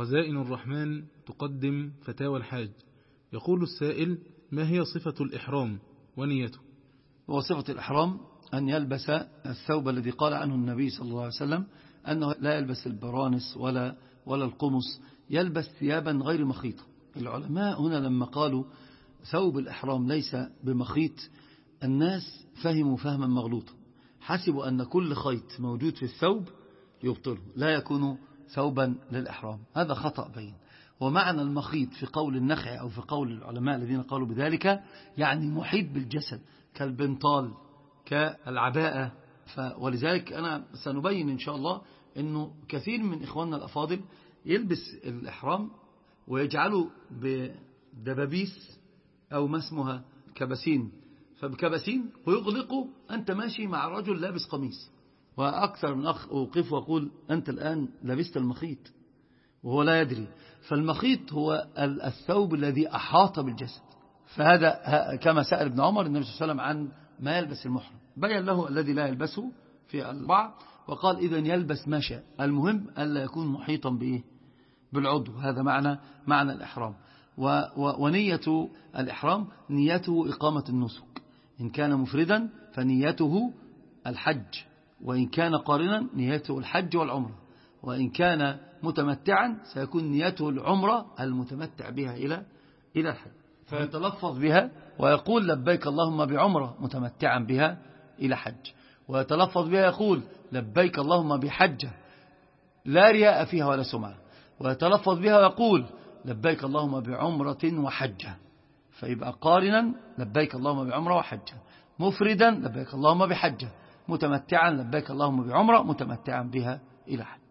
خزائن الرحمن تقدم فتاوى الحاج. يقول السائل ما هي صفة الإحرام ونيته؟ وصفة الإحرام أن يلبس الثوب الذي قال عنه النبي صلى الله عليه وسلم أنه لا يلبس البرانس ولا, ولا القمص يلبس ثيابا غير مخيطة العلماء هنا لما قالوا ثوب الإحرام ليس بمخيط الناس فهموا فهما مغلوطا. حسبوا أن كل خيط موجود في الثوب يبطله لا يكون ثوبا للإحرام. هذا خطأ بين. ومعنى المخيط في قول النخع أو في قول العلماء الذين قالوا بذلك يعني محيط بالجسد كالبنطال كالعباءة. ولذلك أنا سنبين إن شاء الله أنه كثير من إخواننا الأفاضل يلبس الإحرام ويجعله بدبابيس أو ما اسمها كبسين فبكبسين ويغلقه أنت ماشي مع رجل لابس قميص. وأكثر من أخ أوقف وأقول أنت الآن لبست المخيط وهو لا يدري. فالمخيط هو الثوب الذي أحاط بالجسد. فهذا كما سأل ابن عمر النبي صلى الله عليه وسلم عن ما يلبس المحرم. بين له الذي لا يلبسه في البعض وقال إذا يلبس ما شاء. المهم ألا يكون محيطا بإيه؟ بالعضو. هذا معنى معنى الإحرام. ونية الإحرام نيته إقامة النسك. إن كان مفردا فنيته الحج. وإن كان قارنا نيته الحج والعمرة وإن كان متمتعا سيكون نيته العمرة المتمتع بها إلى إلى الحج. فيتلفظ بها ويقول لبيك اللهم بعمرة متمتعا بها إلى حج. ويتلفظ بها يقول لبيك اللهم بحجة لا رياء فيها ولا سمعة. ويتلفظ بها ويقول لبيك اللهم بعمرة وحجة. فيبقى قارنا لبيك اللهم بعمرة وحجة مفردا لبيك اللهم بحجة. متمتعا لبيك اللهم بعمرة متمتعا بها إلى حج.